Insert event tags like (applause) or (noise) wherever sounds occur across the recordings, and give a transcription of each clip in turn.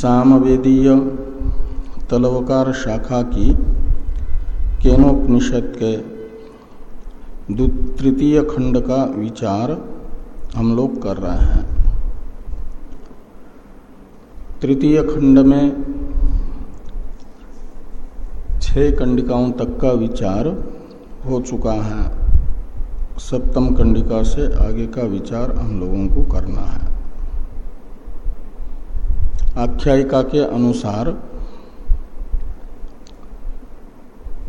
सामवेदीय तलवकार शाखा की केनोपनिषद के तृतीय खंड का विचार हम लोग कर रहे हैं। तृतीय खंड में छह कंडिकाओं तक का विचार हो चुका है। सप्तम कंडिका से आगे का विचार हम लोगों को करना है। आख्यायिका के अनुसार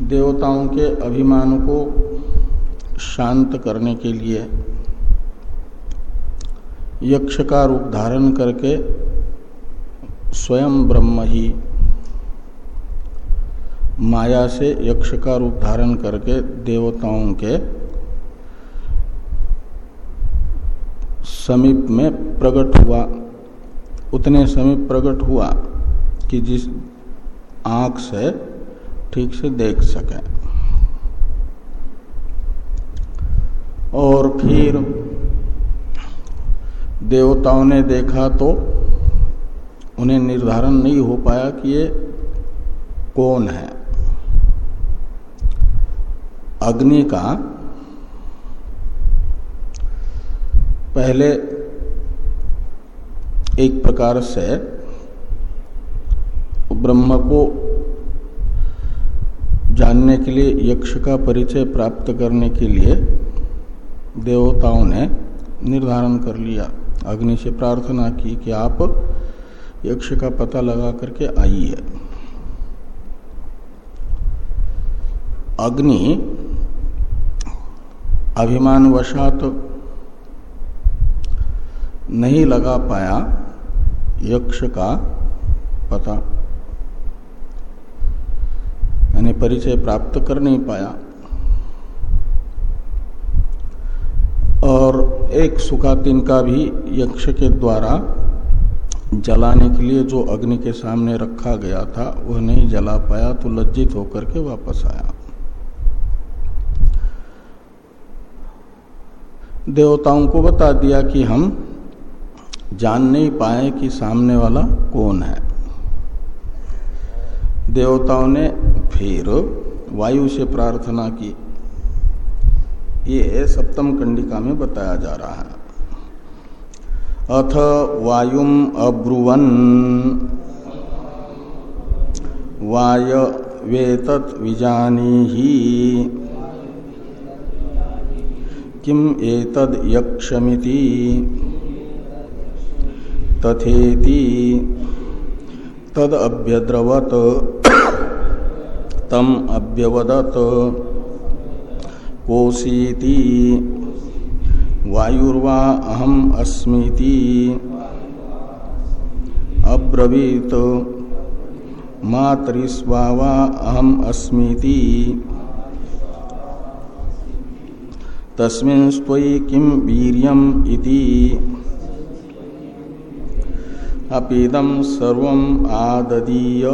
देवताओं के अभिमान को शांत करने के लिए यक्ष का रूप धारण करके स्वयं ब्रह्म ही माया से यक्ष का रूप धारण करके देवताओं के समीप में प्रकट हुआ। उतने समय प्रकट हुआ कि जिस आँख से ठीक से देख सके। और फिर देवताओं ने देखा तो उन्हें निर्धारण नहीं हो पाया कि ये कौन है। अग्नि का पहले एक प्रकार से ब्रह्म को जानने के लिए, यक्ष का परिचय प्राप्त करने के लिए देवताओं ने निर्धारण कर लिया। अग्नि से प्रार्थना की कि आप यक्ष का पता लगा करके आइए। अग्नि अभिमान अभिमानवशात नहीं लगा पाया। यक्ष का पता। यानी परिचय प्राप्त कर नहीं पाया। और एक सुखातिन का भी यक्ष के द्वारा जलाने के लिए जो अग्नि के सामने रखा गया था, वह नहीं जला पाया तो लज्जित होकर के वापस आया। देवताओं को बता दिया कि हम जान नहीं पाए कि सामने वाला कौन है। देवताओं ने फिर वायु से प्रार्थना की। ये सप्तम कंडिका में बताया जा रहा है। अथ वायुम अब्रुवन। वाय वेतत विजानी ही किम एतद यक्षमिति। तथेति। तद अभ्यद्रवत तम अभ्यवदत। कोशीति वायुर्वा अहम अस्मीति। अब्रवीत। मातरिस्वावा अहम अस्मीति। तस्मिन् किं वीर्यम् इति। अपिदं सर्वम् आददीय।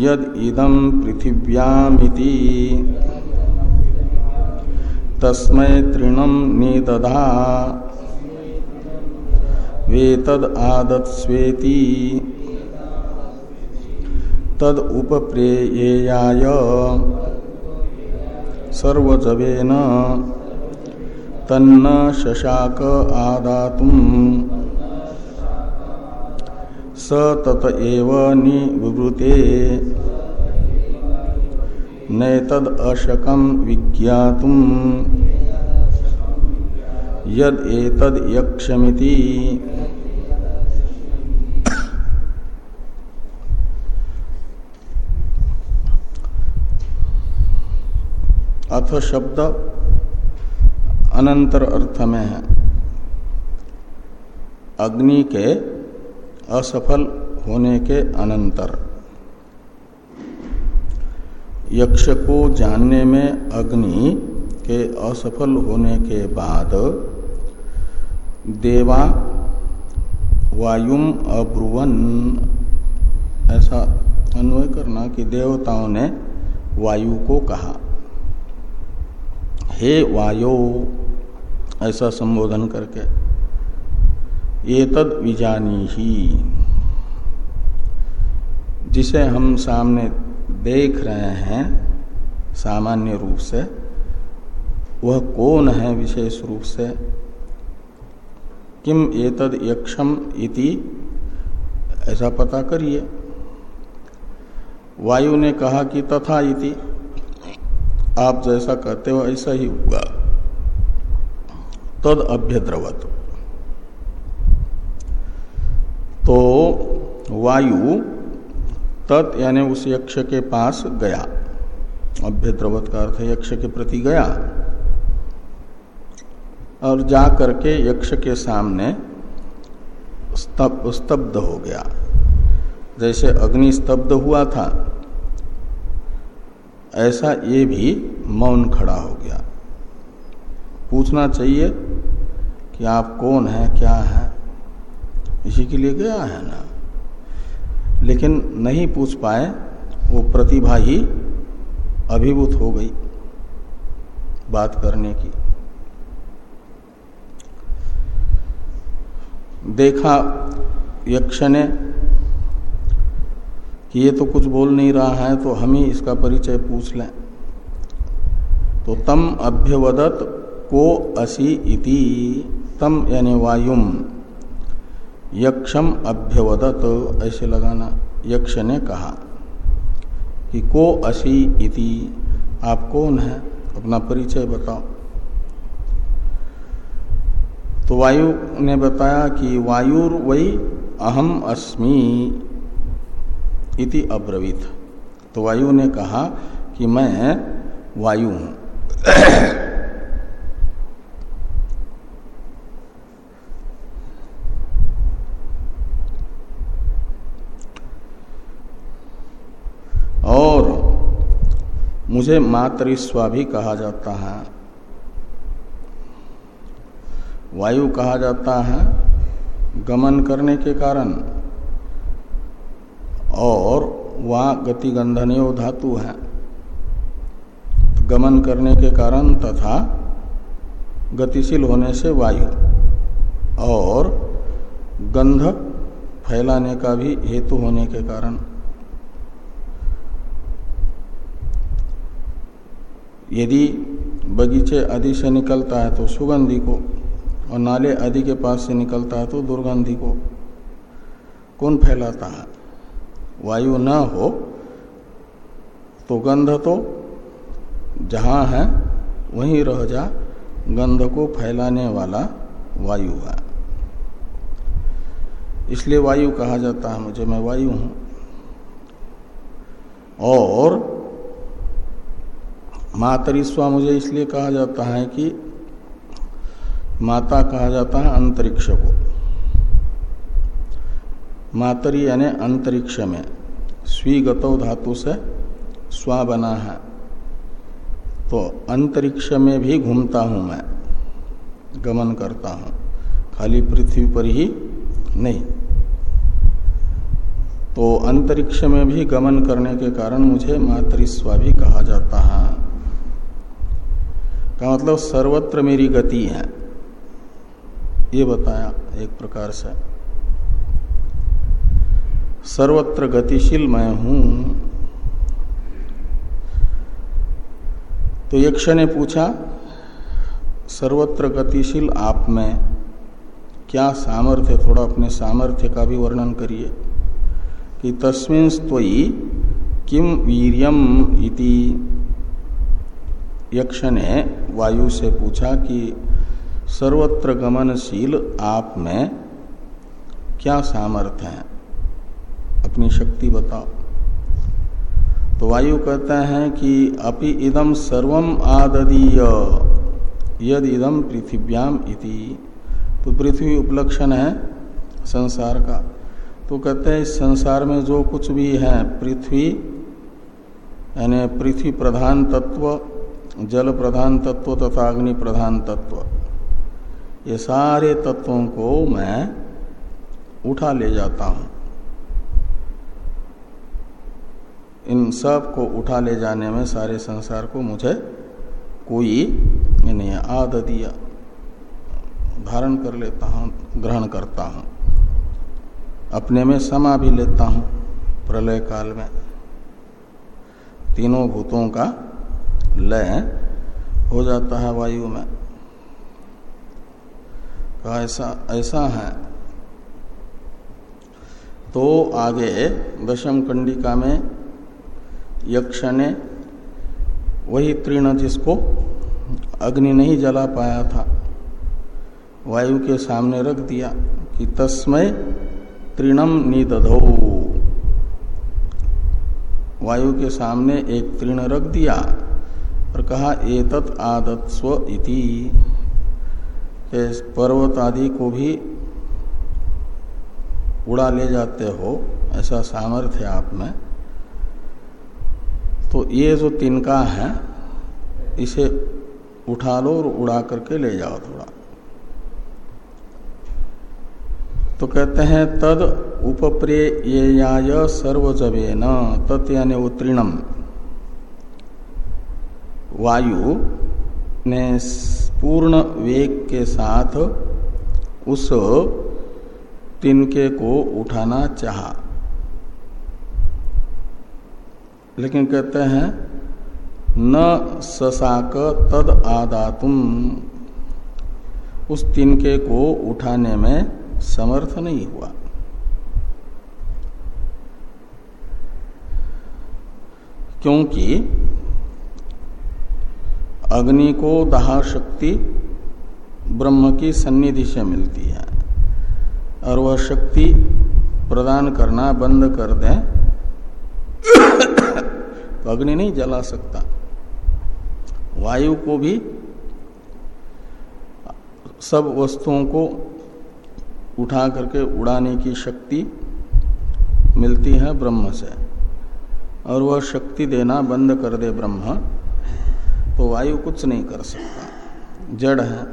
यद इदम पृथिव्यामिति तस्मै तृणम निदधा। वेतद आदत्स्वेति तद उपप्रेयाय सर्वजवेन तन्न शशाक आदातुम। स तत एव निवृते। नैतद अशकम विज्ञातुम। यद यक्षमिति। अथ शब्द अनंतर अर्थ में है। अग्नि के असफल होने के अनंतर। यक्ष को जानने में अग्नि के असफल होने के बाद देवा वायुम अब्रुवन। ऐसा अन्वय करना कि देवताओं ने वायु को कहा। हे वायु ऐसा संबोधन करके। ये तद विजानी ही जिसे हम सामने देख रहे हैं, सामान्य रूप से, वह कौन है विशेष रूप से? किम एतद यक्षम इति? ऐसा पता करिए। वायु ने कहा कि तथा इति। आप जैसा कहते हो, ऐसा ही हुआ। तद अभ्यद्रवत तो वायु तत् यानी उस यक्ष के पास गया। अभ्यद्रवत का अर्थ यक्ष के प्रति गया। और जा करके यक्ष के सामने स्तब्ध हो गया। जैसे अग्नि स्तब्ध हुआ था, ऐसा ये भी मौन खड़ा हो गया। पूछना चाहिए कि आप कौन है, क्या है? इसी के लिए गया है ना। लेकिन नहीं पूछ पाए, वो प्रतिभा ही अभिभूत हो गई बात करने की। देखा यक्ष ने कि ये तो कुछ बोल नहीं रहा है तो हम ही इसका परिचय पूछ लें। तो तम अभ्यवदत को असी इति। तम यानी वायुम, यक्षम अभ्यवदत, ऐसे लगाना, यक्ष ने कहा कि को असी इति, आप कौन है? अपना परिचय बताओ। तो वायु ने बताया कि वायुर वही अहम अस्मि इति अब्रवीत। तो वायु ने कहा कि मैं वायु हूँ और मुझे मातृस्वा भी कहा जाता है। वायु कहा जाता है गमन करने के कारण। और वहाँ गति गंधन धातु है। तो गमन करने के कारण तथा गतिशील होने से वायु। और गंध फैलाने का भी हेतु होने के कारण। यदि बगीचे आदि से निकलता है तो सुगंधि को, और नाले आदि के पास से निकलता है तो दुर्गंधि को कौन फैलाता है? वायु न हो तो गंध तो जहाँ है, वहीं रह जा। गंध को फैलाने वाला वायु है। इसलिए वायु कहा जाता है, मुझे, मैं वायु हूँ। और मातरिस्वा मुझे इसलिए कहा जाता है कि माता कहा जाता है अंतरिक्ष को मातरी यानी अंतरिक्ष में स्वीगत धातु से स्वा बना है। तो अंतरिक्ष में भी घूमता हूँ मैं, गमन करता हूँ, खाली पृथ्वी पर ही नहीं। तो अंतरिक्ष में भी गमन करने के कारण मुझे मातृस्वा भी कहा जाता है। का मतलब सर्वत्र मेरी गति है। ये बताया एक प्रकार से। सर्वत्र गतिशील मैं हूँ। तो यक्ष ने पूछा, सर्वत्र गतिशील आप में, क्या सामर्थ्य, थोड़ा अपने सामर्थ्य का भी वर्णन करिए, कि तस्मिन स्तई किम वीरियम इति। यक्ष ने वायु से पूछा कि सर्वत्र गमनशील आप में क्या सामर्थ्य है? अपनी शक्ति बताओ। तो वायु कहते हैं कि अपि इदम सर्वम आददीय, यद इदम पृथिव्याम इति। तो पृथ्वी उपलक्षण है संसार का। तो कहते हैं इस संसार में जो कुछ भी है, पृथ्वी, यानी पृथ्वी प्रधान तत्व जल प्रधान तत्व तथा अग्नि प्रधान तत्व। ये सारे तत्वों को मैं उठा ले जाता हूँ। इन सबको उठा ले जाने में सारे संसार को मुझे कोई नहीं आद दिया, धारण कर लेता हूँ, ग्रहण करता हूँ। अपने में समा भी लेता हूँ प्रलय काल में। तीनों भूतों का लय हो जाता है वायु में। ऐसा ऐसा है। तो आगे दशम कंडिका में यक्ष ने वही तीर्ण जिसको अग्नि नहीं जला पाया था, वायु के सामने रख दिया कि तस्मय तृणम निदधो। वायु के सामने एक तृण रख दिया और कहा, एतत आदत्स्व इति। पर्वत आदि को भी उड़ा ले जाते हो, ऐसा सामर्थ्य आप में। तो ये जो तिनका है, इसे उठा लो और उड़ा करके ले जाओ थोड़ा। तो कहते हैं, तद उपप्रेयाय सर्वजवे न तत् यानी उत्तीर्णम। वायु ने पूर्ण वेग के साथ उस तिनके को उठाना चाहा। लेकिन कहते हैं, न ससाक तद आदातुम। उस तिनके को उठाने में समर्थ नहीं हुआ। क्योंकि अग्नि को दहा शक्ति ब्रह्म की सन्निधि से मिलती है। और वह शक्ति प्रदान करना बंद कर दें तो अग्नि नहीं जला सकता। वायु को भी सब वस्तुओं को उठा करके उड़ाने की शक्ति मिलती है ब्रह्म से। और वह शक्ति देना बंद कर दे ब्रह्म। तो वायु कुछ नहीं कर सकता। जड़ है।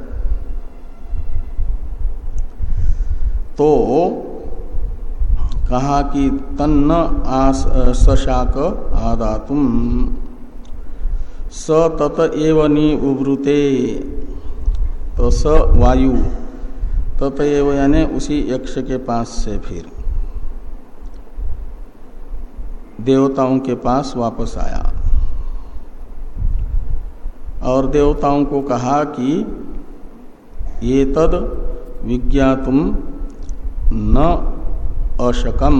तो कहा कि तन्न आस सशाक आदातुम। स तत एव उब्रुते तो स वायु। तत एव यानी उसी यक्ष के पास से फिर। देवताओं के पास वापस आया। और देवताओं को कहा कि ये तद विज्ञातुम न अशकम।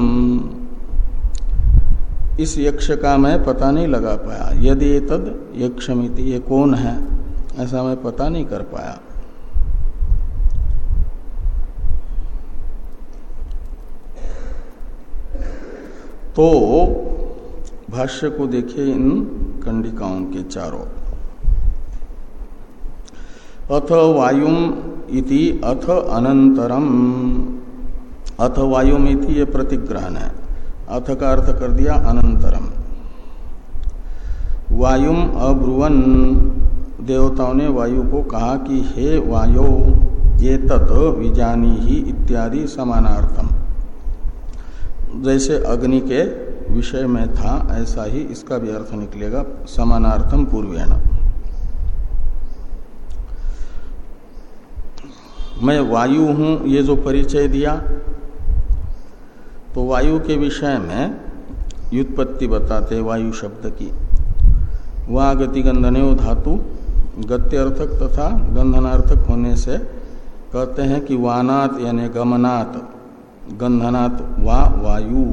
इस यक्ष का मैं पता नहीं लगा पाया। यदि ये तद यक्षमिति ये कौन है? ऐसा मैं पता नहीं कर पाया। तो भाष्य को देखिए इन कंडिकाओं के चारों। अथ वायुम इति अथ अनंतरम अथ इति ये प्रतिग्रहण है। अथ का अर्थ कर दिया अनंतरम वायुम अब्रुवन। देवताओं ने वायु को कहा कि हे वायु, ये तत् विजानी ही इत्यादि समानार्थम। जैसे अग्नि के विषय में था, ऐसा ही इसका भी अर्थ निकलेगा, समानार्थम पूर्वेण। मैं वायु हूँ, ये जो परिचय दिया। तो वायु के विषय में व्युत्पत्ति बताते वायु शब्द की। वह गति धातु, गत्यर्थक तथा गंधनार्थक होने से कहते हैं कि वानात यानी गमनात, गंधनात वा वायु,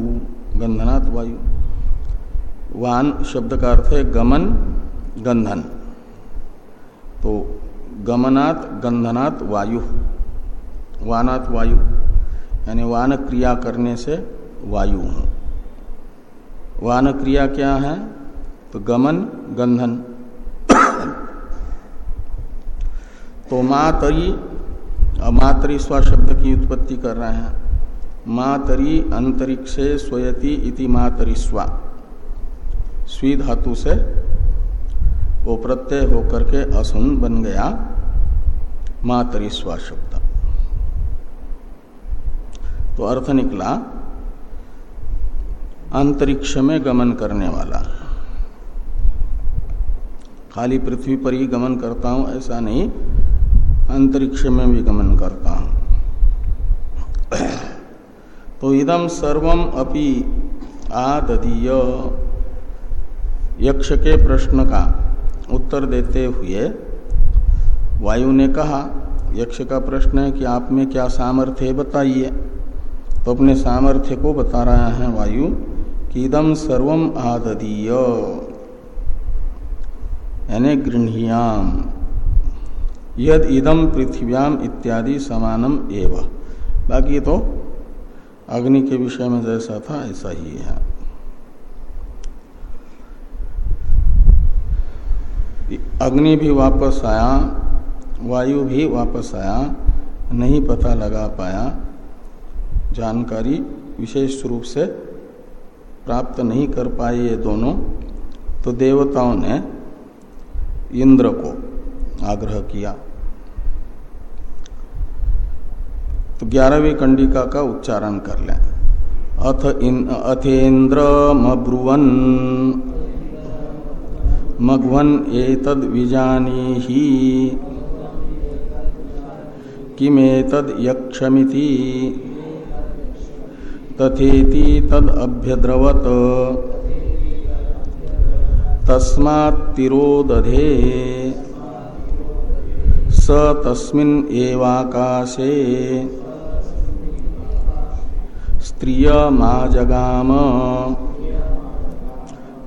गंधनात वायु। वान शब्द का अर्थ है गमन, गंधन। तो गमनात, गंधनात वायु। वानात वायु। यानी वान क्रिया करने से वायु हूँ। वान क्रिया क्या है? तो गमन, गंधन। तो मातरी मातरी स्व शब्द की उत्पत्ति कर रहे हैं। मातरी अंतरिक्षे स्वयति इति मातरी स्वा। स्वी धातु से वो प्रत्यय होकर के असुन बन गया। मातरी स्वा शब्द तो अर्थ निकला, अंतरिक्ष में गमन करने वाला। खाली पृथ्वी पर ही गमन करता हूँ, ऐसा नहीं, अंतरिक्ष में भी गमन करता हूँ। तो इदम सर्वम अपि आददीय। यक्ष के प्रश्न का उत्तर देते हुए वायु ने कहा, यक्ष का प्रश्न है कि आप में क्या सामर्थ्य है बताइए। तो अपने सामर्थ्य को बता रहा है वायु कि इदम सर्वम आददीय। यानी गृहियाम यद इदम पृथ्व्याम इत्यादि समानम एव। बाकी तो अग्नि के विषय में जैसा था, ऐसा ही है। अग्नि भी वापस आया वायु भी वापस आया, नहीं पता लगा पाया। जानकारी विशेष रूप से प्राप्त नहीं कर पाए ये दोनों। तो देवताओं ने इंद्र को आग्रह किया। तो ग्यारहवीं कंडिका का उच्चारण कर लें। अथ इन अथेन्द्र मब्रुवन मघवन एतद विजानी ही किमेतद तथेति तद अभ्यद्रवत तस्मात्तिरोदधे स तस्मिन् एवाकाशे। स्त्रियमाजगाम।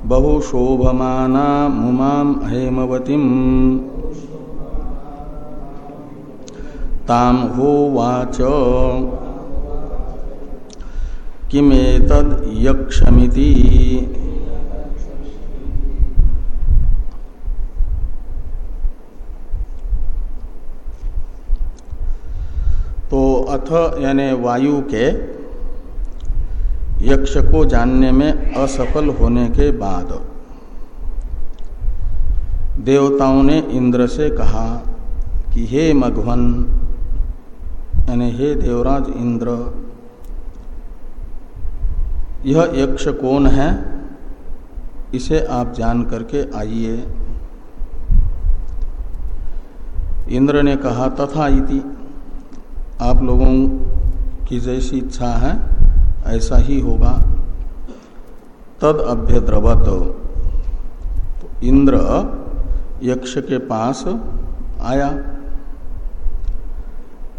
बहुशोभमाना मुमाम हेमवतीम। ताम होवाच किमेतद तो अथ यानी वायु के यक्ष को जानने में असफल होने के बाद देवताओं ने इंद्र से कहा कि हे मघवन यानी हे देवराज इंद्र, यह यक्ष कौन है? इसे आप जान करके आइए। इंद्र ने कहा, तथा इति। आप लोगों की जैसी इच्छा है, ऐसा ही होगा। तद अभ्यद्रवत। तो इंद्र यक्ष के पास आया।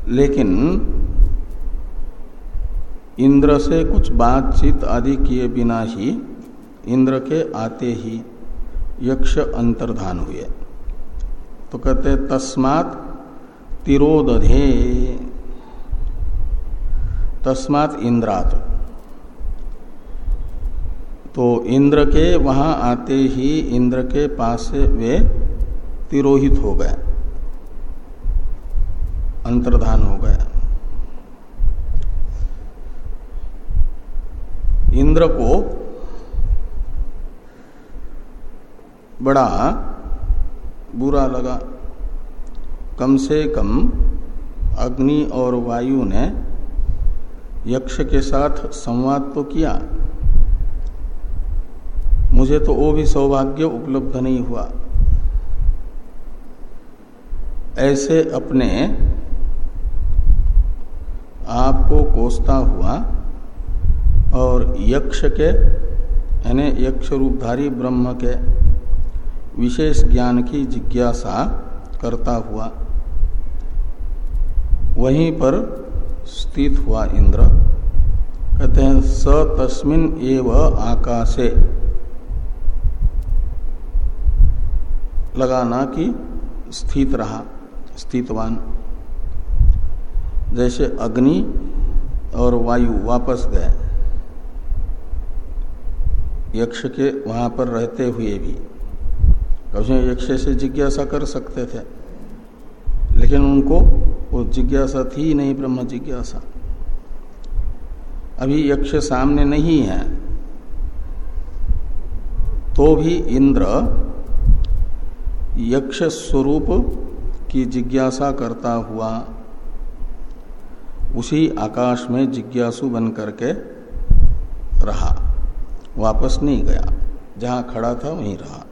लेकिन इंद्र से कुछ बातचीत आदि किए बिना ही इंद्र के आते ही यक्ष अंतर्धान हुए। तो कहते तस्मात तिरोदधे। तस्मात इंद्रात। तो इंद्र के वहाँ आते ही इंद्र के पास से वे तिरोहित हो गए। अंतर्धान हो गया। इंद्र को बड़ा बुरा लगा। कम से कम अग्नि और वायु ने यक्ष के साथ संवाद तो किया। मुझे तो वो भी सौभाग्य उपलब्ध नहीं हुआ। ऐसे अपने आप को कोसता हुआ और यक्ष के, यानी यक्ष रूपधारी ब्रह्म के विशेष ज्ञान की जिज्ञासा करता हुआ, वहीं पर स्थित हुआ इंद्र। कहते हैं, स तस्मिन एव आकाशे। लगाना कि स्थित रहा, स्थितवान। जैसे अग्नि और वायु वापस गए। यक्ष के वहाँ पर रहते हुए भी। कभी यक्ष से जिज्ञासा कर सकते थे, लेकिन उनको वो जिज्ञासा थी नहीं, ब्रह्म जिज्ञासा। अभी यक्ष सामने नहीं है तो भी इंद्र यक्ष स्वरूप की जिज्ञासा करता हुआ उसी आकाश में जिज्ञासु बन करके रहा। वापस नहीं गया। जहाँ खड़ा था, वहीं रहा।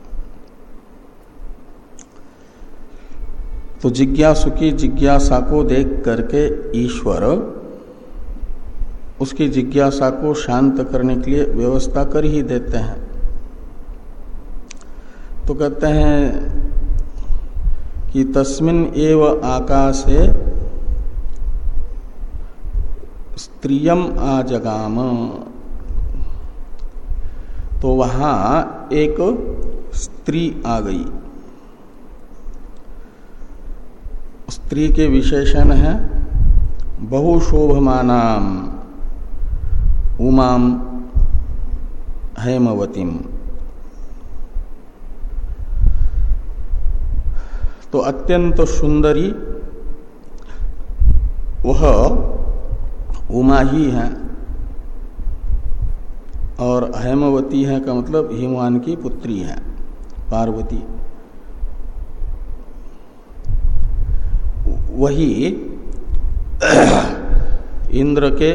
तो जिज्ञासु की जिज्ञासा को देख करके ईश्वर उसकी जिज्ञासा को शांत करने के लिए व्यवस्था कर ही देते हैं। तो कहते हैं कि तस्मिन एव आकाशे स्त्रियम आजगाम। तो वहाँ एक स्त्री आ गई। स्त्री के विशेषण है, बहुशोभमानाम, उमाम, हेमवतीम। तो अत्यंत सुंदरी, वह उमा ही है और हेमवती है का मतलब हिमवान की पुत्री है, पार्वती। वही इंद्र के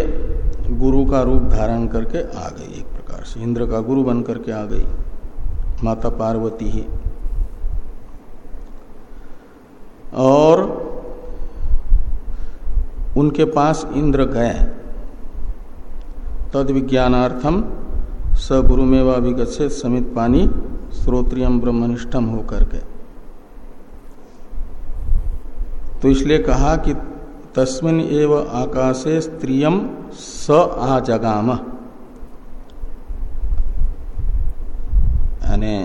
गुरु का रूप धारण करके आ गई एक प्रकार से। इंद्र का गुरु बन करके आ गई, माता पार्वती ही। और उनके पास इंद्र गए। तद विज्ञानार्थम स गुरुमेवा विगत समित पानी श्रोत्रियम ब्रह्मनिष्ठम होकर के। तो इसलिए कहा कि तस्मिन एव आकाशे स्त्रियम स आजगाम। यानी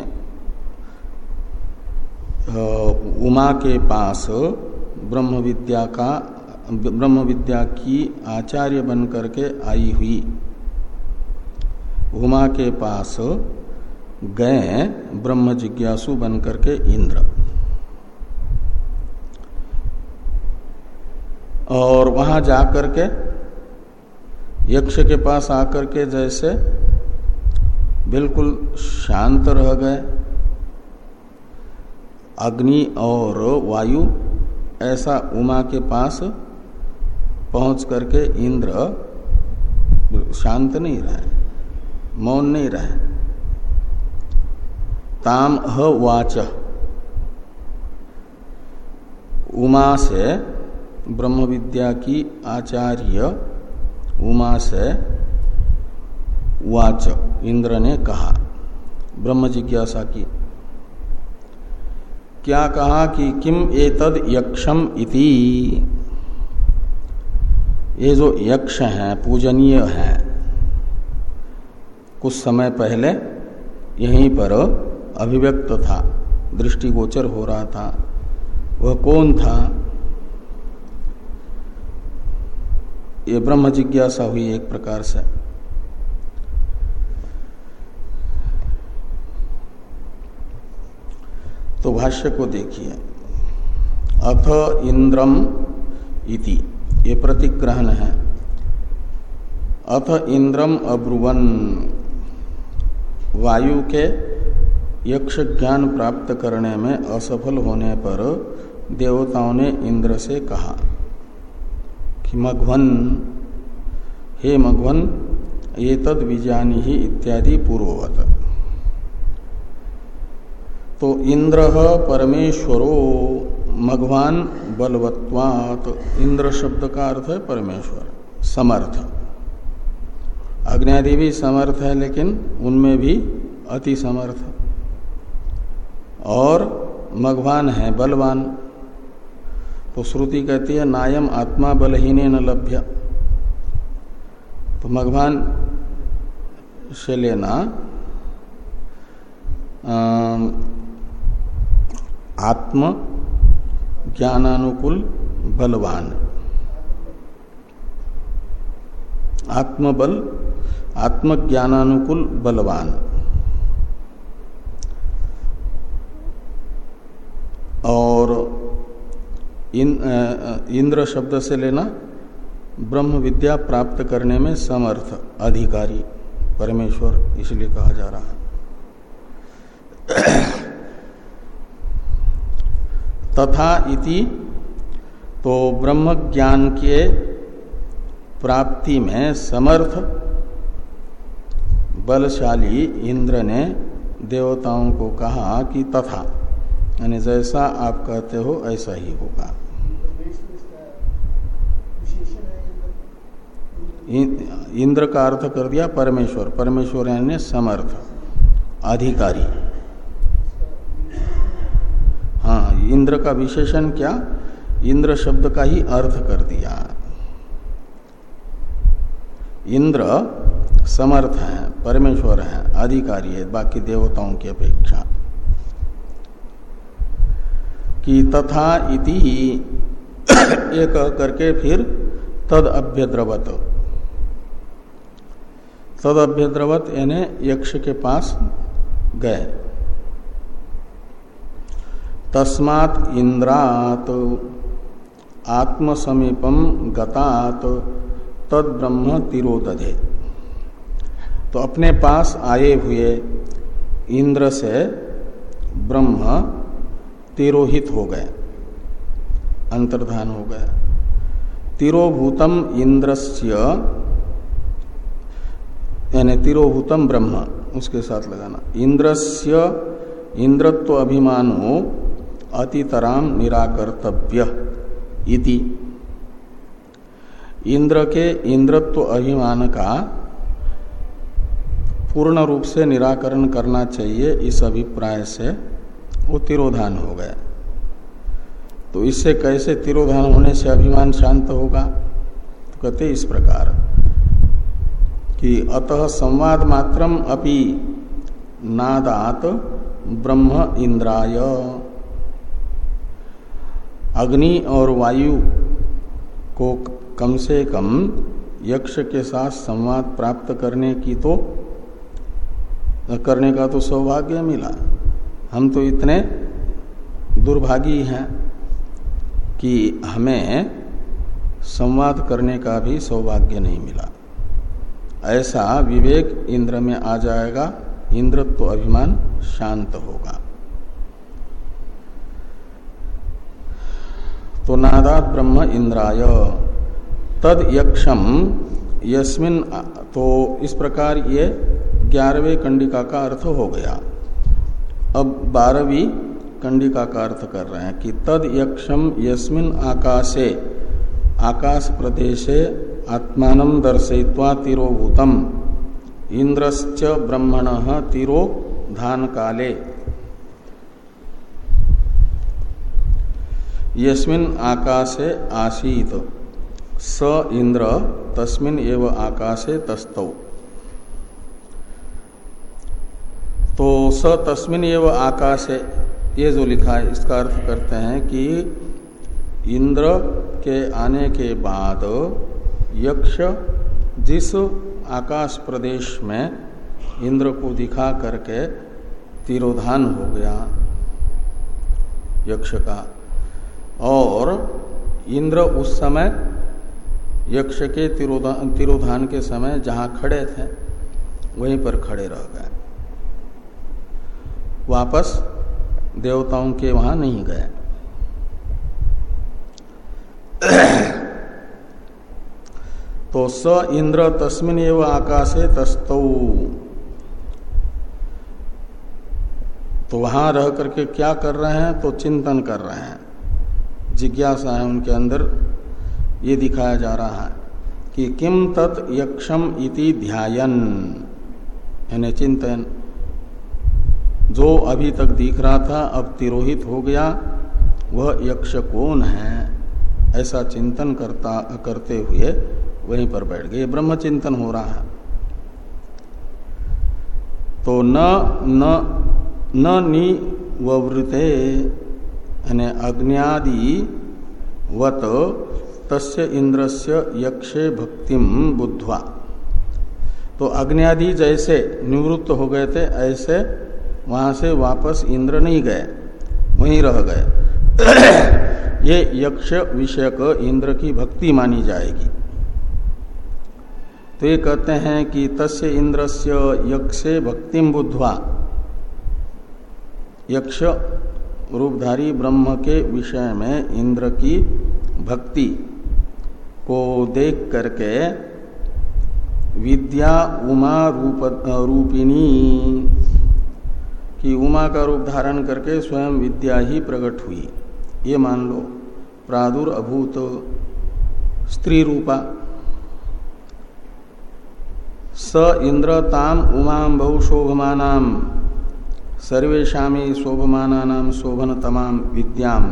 उमा के पास ब्रह्म विद्या का ब्रह्म विद्या की आचार्य बन करके आई हुई। उमा के पास गए ब्रह्म जिज्ञासु बन करके इंद्र। और वहाँ जाकर के यक्ष के पास आकर के जैसे बिल्कुल शांत रह गए। अग्नि और वायु ऐसा उमा के पास पहुँच करके इंद्र शांत नहीं रहे, मौन नहीं रहे। ताम ह वाच। उमा से ब्रह्म विद्या की आचार्य उमा से वाच, इंद्र ने कहा, ब्रह्म जिज्ञासा की, क्या कहा कि किम एतद यक्षम इति? ये जो यक्ष हैं, पूजनीय हैं, कुछ समय पहले यहीं पर अभिव्यक्त था, दृष्टिगोचर हो रहा था। वह कौन था? ये ब्रह्म जिज्ञासा हुई एक प्रकार से। तो भाष्य को देखिए। अथ इंद्रम इति। ये प्रतिग्रहण है। अथ इंद्रम अब्रुवन। वायु के यक्ष ज्ञान प्राप्त करने में असफल होने पर देवताओं ने इंद्र से कहा कि, मघवन, हे मघवन, ये तद विजानी ही इत्यादि पूर्ववत। तो इंद्र परमेश्वरो मघवान बलवत्वात, इंद्र शब्द का अर्थ है परमेश्वर, समर्थ। अग्नि भी समर्थ है, लेकिन उनमें भी अति समर्थ। और मघवान है बलवान। तो श्रुति कहती है, नायम आत्मा बलहीन न लभ्य। तो भगवान से लेना आत्म ज्ञानानुकूल बलवान। आत्मबल, आत्मज्ञानानुकूल बलवान। और इन इंद्र शब्द से लेना ब्रह्म विद्या प्राप्त करने में समर्थ अधिकारी परमेश्वर, इसलिए कहा जा रहा है। तथा इति तो ब्रह्म ज्ञान के प्राप्ति में समर्थ बलशाली इंद्र ने देवताओं को कहा कि तथा। यानी जैसा आप कहते हो, ऐसा ही होगा। इंद्र का अर्थ कर दिया परमेश्वर। परमेश्वर यानी समर्थ, अधिकारी। हाँ इंद्र का विशेषण क्या? इंद्र शब्द का ही अर्थ कर दिया। इंद्र समर्थ है, परमेश्वर है, अधिकारी है, बाकी देवताओं की अपेक्षा। कि तथा इति (coughs) एक करके फिर तद अभ्यद्रवत। तद अभ्यद्रवत यानी यक्ष के पास गए। तस्मात इंद्रात आत्म समीपम गतात तद ब्रह्म तिरोदधे। तो अपने पास आए हुए इंद्र से ब्रह्म तिरोहित हो गए, अंतर्धान हो गए। तिरोभूतम इंद्रस्य, यानी तिरोभूतम ब्रह्म, उसके साथ लगाना। इंद्रस्य इंद्रत्व अभिमानो अतितराम निराकर्तव्य इति। इंद्र के इंद्रत्व अभिमान का पूर्ण रूप से निराकरण करना चाहिए इस अभिप्राय से वो तिरोधान हो गए तो इससे कैसे तिरोधान होने से अभिमान शांत होगा? तो कहते इस प्रकार कि अतः संवाद मात्रम अपि नादात ब्रह्म इंद्राय। अग्नि और वायु को कम से कम यक्ष के साथ संवाद प्राप्त करने की तो करने का तो सौभाग्य मिला। हम तो इतने दुर्भागी हैं कि हमें संवाद करने का भी सौभाग्य नहीं मिला। ऐसा विवेक इंद्र में आ जाएगा। इंद्रत्व अभिमान शांत होगा। तो नादात ब्रह्म इंद्राय। तद यक्षम, यस्मिन तो इस प्रकार ये ग्यारहवें कंडिका का अर्थ हो गया। अब बारहवीं कंडिका का अर्थ कर रहे हैं कि तद यक्षम, यस्मिन आकाशे, आकाश प्रदेशे आत्मान दर्शय्वा तिरोभूतम। इंद्रश्च ब्रह्मण तिरो धान काले यस्मिन आकाशे आसीत। स इंद्र तस्मिन एव आकाशे तस्तौ तो स तस्मिन एव आकाशे, ये जो लिखा है, इसका अर्थ करते हैं कि इंद्र के आने के बाद यक्ष जिस आकाश प्रदेश में इंद्र को दिखा करके तिरोधान हो गया यक्ष का। और इंद्र उस समय यक्ष के तिरोधान तिरोधान के समय जहाँ खड़े थे, वहीं पर खड़े रह गए। वापस देवताओं के वहाँ नहीं गए। (clears throat) तो स इंद्र तस्मिन एवं आकाशे तस्तौ। तो वहाँ रह करके क्या कर रहे हैं? तो चिंतन कर रहे हैं। जिज्ञासा है उनके अंदर, ये दिखाया जा रहा है कि किम तत् यक्षम इति ध्यायन। यानी चिंतन। जो अभी तक दिख रहा था, अब तिरोहित हो गया, वह यक्ष कौन है? ऐसा चिंतन करता, करते हुए वहीं पर बैठ गए। ब्रह्म चिंतन हो रहा है। तो न न न निवृते यानी अग्नियादि वत तस्य इंद्रस्य यक्षे भक्तिम बुद्धवा। तो अग्नियादि जैसे निवृत्त हो गए थे, ऐसे वहाँ से वापस इंद्र नहीं गए, वहीं रह गए। ये यक्ष विषयक इंद्र की भक्ति मानी जाएगी। तो ये कहते हैं कि तस्य इंद्रस्य यक्षे भक्तिम बुद्धवा। यक्ष रूपधारी ब्रह्म के विषय में इंद्र की भक्ति को देख करके विद्या उमा रूप, रूपिणी कि उमा का रूप धारण करके स्वयं विद्या ही प्रकट हुई। ये मान लो प्रादुर्भूत स्त्री रूपा। स इंद्र ताम उमाम बहुशोभमानाम। सर्वेशा शोभमाना शोभन तमाम विद्याम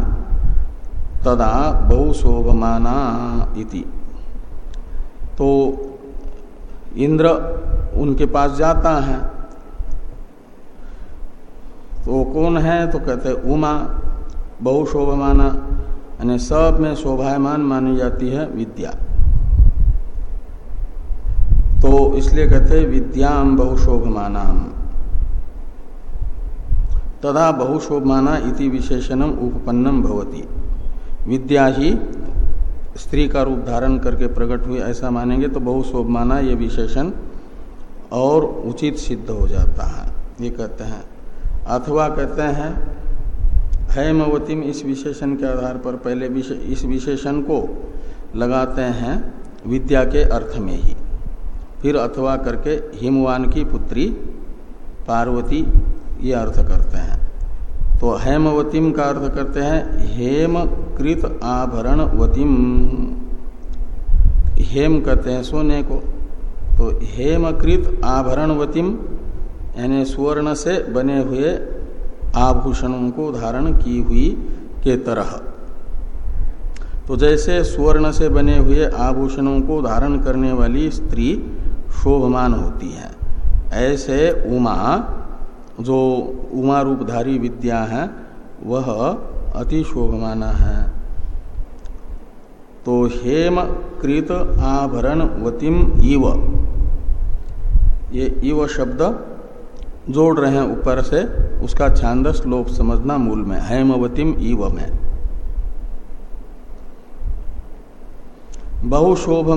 तदा बहुशोभमाना इति। तो इंद्र उनके पास जाता है। तो कौन है? तो कहते उमा बहुशोभमाना यानी सब में शोभायमान मानी जाती है विद्या। तो इसलिए कहते विद्याम बहुशोभमानाम तथा बहुशोभमाना इति विशेषणम उपपन्नम भवती। विद्या ही स्त्री का रूप धारण करके प्रकट हुई ऐसा मानेंगे तो बहुशोभमाना ये विशेषण और उचित सिद्ध हो जाता है ये कहते हैं। अथवा कहते हैं हेमवती में इस विशेषण के आधार पर पहले विशे, इस विशेषण को लगाते हैं विद्या के अर्थ में ही। फिर अथवा करके हिमवान की पुत्री पार्वती ये अर्थ करते हैं। तो हेमवतीम का अर्थ करते हैं, हेम कृत आभरण वतीम। हेम कहते हैं सोने को। तो हेमकृत आभरणवतीम यानी स्वर्ण से बने हुए आभूषणों को धारण की हुई के तरह। तो जैसे स्वर्ण से बने हुए आभूषणों को धारण करने वाली स्त्री शोभमान होती है, ऐसे उमा जो उमा रूपधारी विद्या है, वह अति शोभमाना है। तो हेम कृत आभरण वतिम इव। ये इव शब्द जोड़ रहे हैं ऊपर से, उसका छांदस लोप समझना मूल में हेमवतिम इव में। बहुशोभ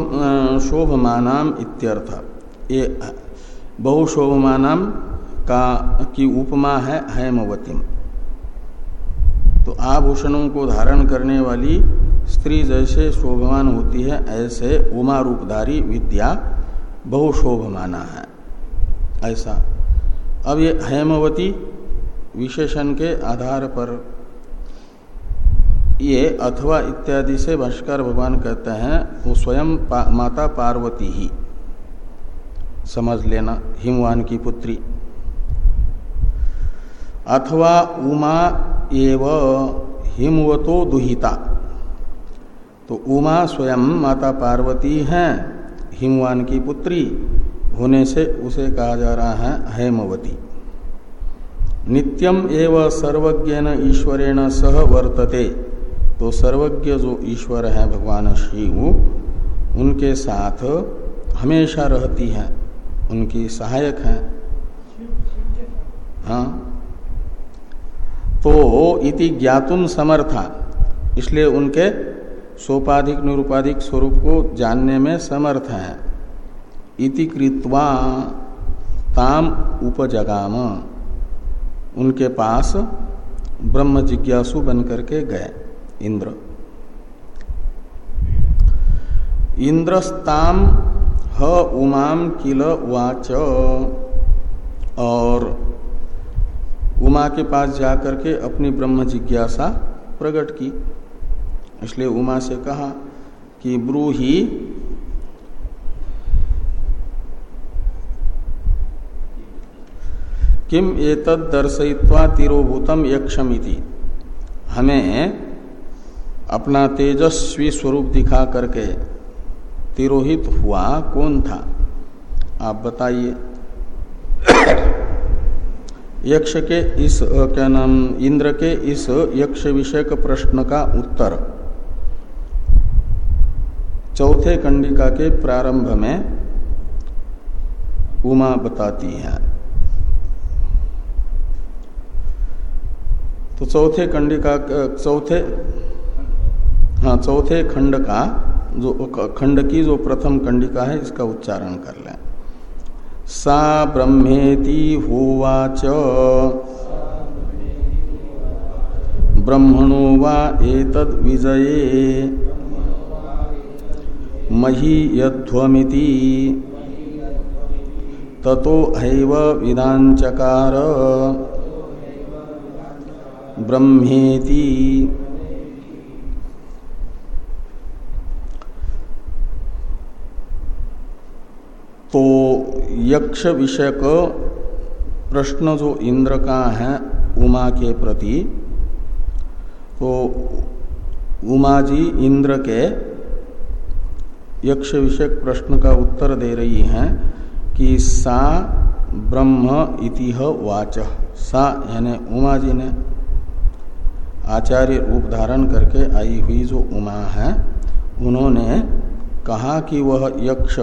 शोभमानाम इत्यर्थ। ये बहुशोभमानाम का की उपमा है हेमवतिम तो आभूषणों को धारण करने वाली स्त्री जैसे शोभमान होती है ऐसे उमा रूपधारी विद्या बहुशोभमाना है। ऐसा। अब ये हेमवती विशेषण के आधार पर ये अथवा इत्यादि से भाष्कर भगवान कहते हैं वो स्वयं पा, माता पार्वती ही। समझ लेना हिमवान की पुत्री। अथवा उमा एव हिमवतो दुहिता। तो उमा स्वयं माता पार्वती हैं, हिमवान की पुत्री, होने से उसे कहा जा रहा है हेमवती। नित्यम एव सर्वज्ञ ईश्वरेण सह वर्तते। तो सर्वज्ञ जो ईश्वर है भगवान शिव, उनके साथ हमेशा रहती है, उनकी सहायक है। हाँ? तो इति ज्ञातुम समर्था। इसलिए उनके सोपाधिक निरुपाधिक स्वरूप को जानने में समर्थ है। इति कृत्वा ताम उपजगाम। उनके पास ब्रह्म जिज्ञासु बन करके गए, इंद्र। इंद्रस्ताम ह उमाम किल वाच और उमा के पास जाकर के अपनी ब्रह्म जिज्ञासा प्रकट की। इसलिए उमा से कहा कि, ब्रूही, किम एतद दर्शयित्वा तिरोभूतम यक्षमिति? हमें अपना तेजस्वी स्वरूप दिखा करके तिरोहित हुआ कौन था? आप बताइए। यक्ष के इस क्या नाम इंद्र के इस यक्ष विषय प्रश्न का उत्तर। चौथे कंडिका के प्रारंभ में उमा बताती है। तो चौथे कंडिका चौथे हाँ चौथे खंड का जो खंड की जो प्रथम कंडिका है, इसका उच्चारण कर लें। सा ब्रह्मेति होवाच। ब्रह्मणो वा एतद विजये। मही यध्वमिति ततो हैव विदांचकार ब्रह्मेति तो यक्ष विषयक प्रश्न जो इंद्र का है, उमा के प्रति तो उमा जी इंद्र के यक्ष विषयक प्रश्न का उत्तर दे रही हैं कि सा ब्रह्म इतिह वाच। सा यानी उमा जी ने आचार्य रूप धारण करके आई हुई जो उमा है, उन्होंने कहा कि वह यक्ष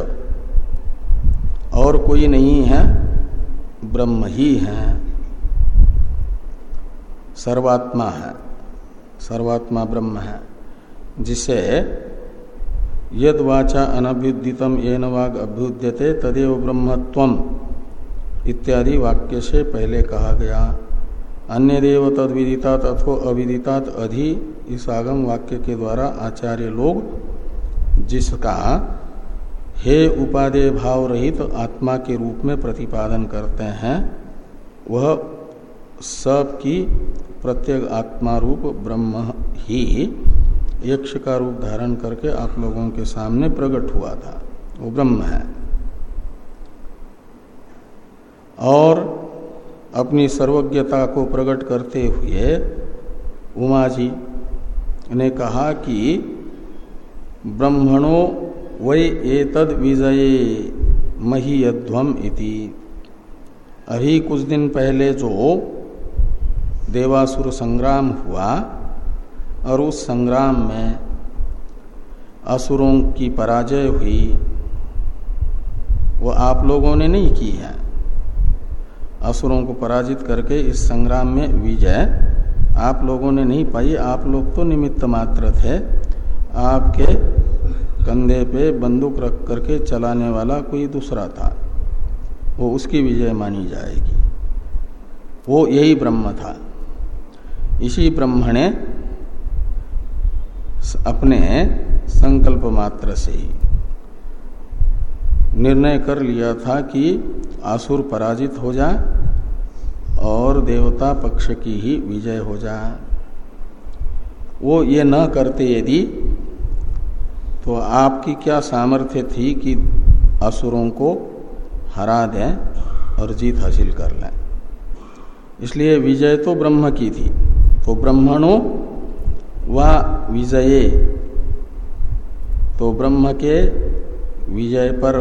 और कोई नहीं है, ब्रह्म ही है। सर्वात्मा है, सर्वात्मा ब्रह्म है। जिसे यद वाचा अनभ्युदितम ये नवाग अभ्युद्यते तदेव ब्रह्मत्वम इत्यादि वाक्य से पहले कहा गया। अन्य देव तद विदितात अथो अविदितात अधि इस आगम वाक्य के द्वारा आचार्य लोग, जिसका हे उपादेय भाव रहित तो आत्मा के रूप में प्रतिपादन करते हैं, वह सब की प्रत्येक आत्मा रूप ब्रह्म ही यक्ष का रूप धारण करके आप लोगों के सामने प्रकट हुआ था। वो ब्रह्म है। और अपनी सर्वज्ञता को प्रकट करते हुए उमा जी ने कहा कि ब्रह्मणों वै एतद विजये महीयध्वम इति। अभी कुछ दिन पहले जो देवासुर संग्राम हुआ, और उस संग्राम में असुरों की पराजय हुई, वो आप लोगों ने नहीं की है। असुरों को पराजित करके इस संग्राम में विजय आप लोगों ने नहीं पाई। आप लोग तो निमित्त मात्र थे। आपके कंधे पे बंदूक रख करके चलाने वाला कोई दूसरा था। वो उसकी विजय मानी जाएगी। वो यही ब्रह्म था। इसी ब्रह्म ने अपने संकल्प मात्र से ही निर्णय कर लिया था कि आसुर पराजित हो जाए और देवता पक्ष की ही विजय हो जाए वो ये न करते यदि तो आपकी क्या सामर्थ्य थी कि असुरों को हरा दें और जीत हासिल कर लें? इसलिए विजय तो ब्रह्म की थी। तो ब्रह्मणो व विजये। तो ब्रह्म के विजय पर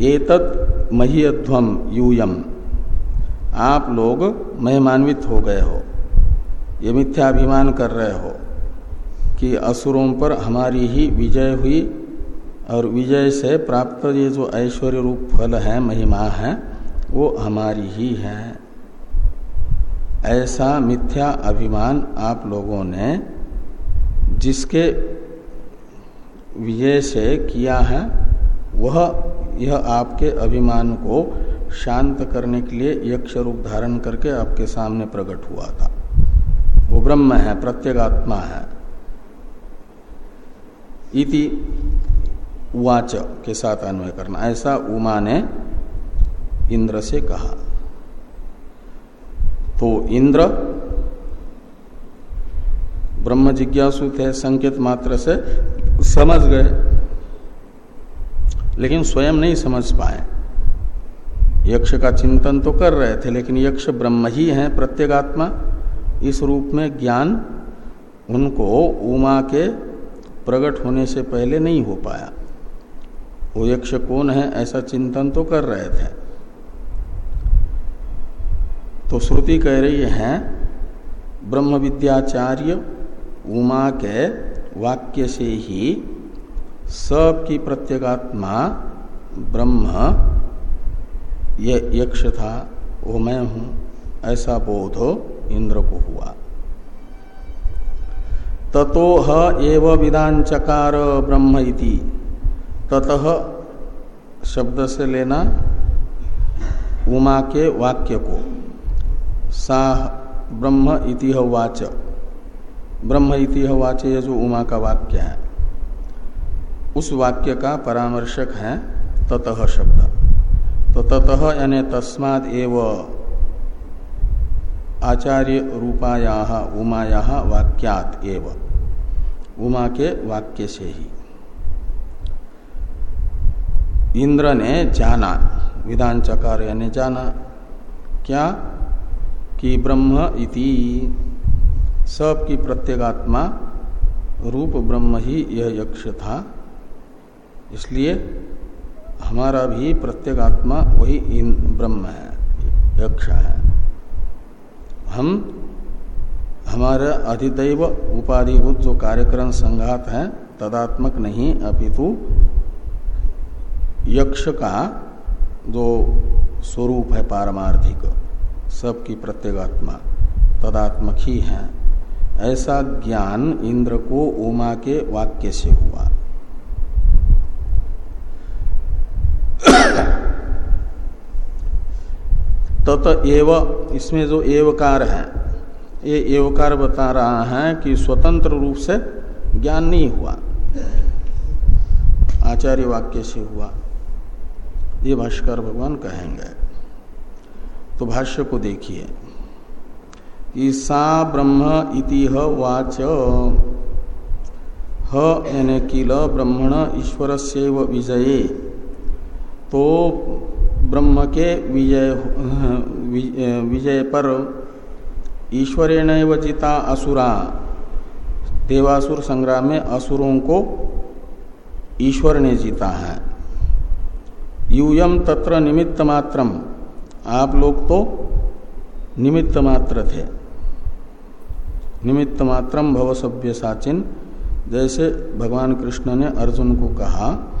एतत् महीयध्वम यूयम। आप लोग महिमान्वित हो गए हो। ये मिथ्याभिमान कर रहे हो। कि असुरों पर हमारी ही विजय हुई और विजय से प्राप्त ये जो ऐश्वर्य रूप फल है, महिमा है, वो हमारी ही है। ऐसा मिथ्या अभिमान आप लोगों ने जिसके विजय से किया है, वह, यह आपके अभिमान को शांत करने के लिए यक्ष रूप धारण करके आपके सामने प्रकट हुआ था। वो ब्रह्म है, प्रत्येगात्मा है। इति वाच के साथ अन्वय करना। ऐसा उमा ने इंद्र से कहा। तो इंद्र ब्रह्म जिज्ञासु थे, संकेत मात्र से समझ गए, लेकिन स्वयं नहीं समझ पाए। यक्ष का चिंतन तो कर रहे थे, लेकिन यक्ष ब्रह्म ही है, प्रत्येगात्मा। इस रूप में ज्ञान उनको उमा के प्रकट होने से पहले नहीं हो पाया। वो यक्ष कौन है, ऐसा चिंतन तो कर रहे थे। तो श्रुति कह रही है ब्रह्म विद्याचार्य उमा के वाक्य से ही सब की प्रत्येगात्मा ब्रह्म यक्ष था, वो मैं हूँ, ऐसा बोध इंद्र को हुआ। ततो एव विदान चकार ब्रह्म इति। ततः शब्द से लेना उमा के वाक्य को। सा ब्रह्म इतिह वाच। ब्रह्म इतिह वाच ये जो उमा का वाक्य है। उस वाक्य का परामर्शक है ततः शब्द। तो ततः यानी तस्माद एव आचार्य रूपाया उमाया वाक्यात एव। उमा के वाक्य से ही। इंद्र ने जाना विधान चकार ने जाना, क्या? कि ब्रह्म इति। सब की प्रत्येगात्मा रूप ब्रह्म ही यह यक्ष था। इसलिए हमारा भी प्रत्येगात्मा वही इन ब्रह्म है, यक्ष है। हम हमारा अधिदैव उपाधिभूत जो कार्यक्रम संघात है, तदात्मक नहीं, अपितु यक्ष का जो स्वरूप है पारमार्थिक, सबकी प्रत्येगात्मा तदात्मक ही है। ऐसा ज्ञान इंद्र को उमा के वाक्य से हुआ। तत एव, इसमें जो एवकार है ये एवकार बता रहा है कि स्वतंत्र रूप से ज्ञान नहीं हुआ। आचार्य वाक्य से हुआ। ये भाष्कर भगवान कहेंगे। तो भाष्य को देखिए। ईसा ब्रह्म इति वाच। ह किल ब्रह्मण ईश्वर से विजये। तो ब्रह्म के विजय विजय पर ईश्वरेण जिता असुरा। देवासुर संग्राम में असुरों को ईश्वर ने जीता है। यूयम तत्र निमित्त मात्रम। आप लोग तो निमित्त मात्र थे। निमित्त मात्रम भव सभ्य साचिन। जैसे भगवान कृष्ण ने अर्जुन को कहा,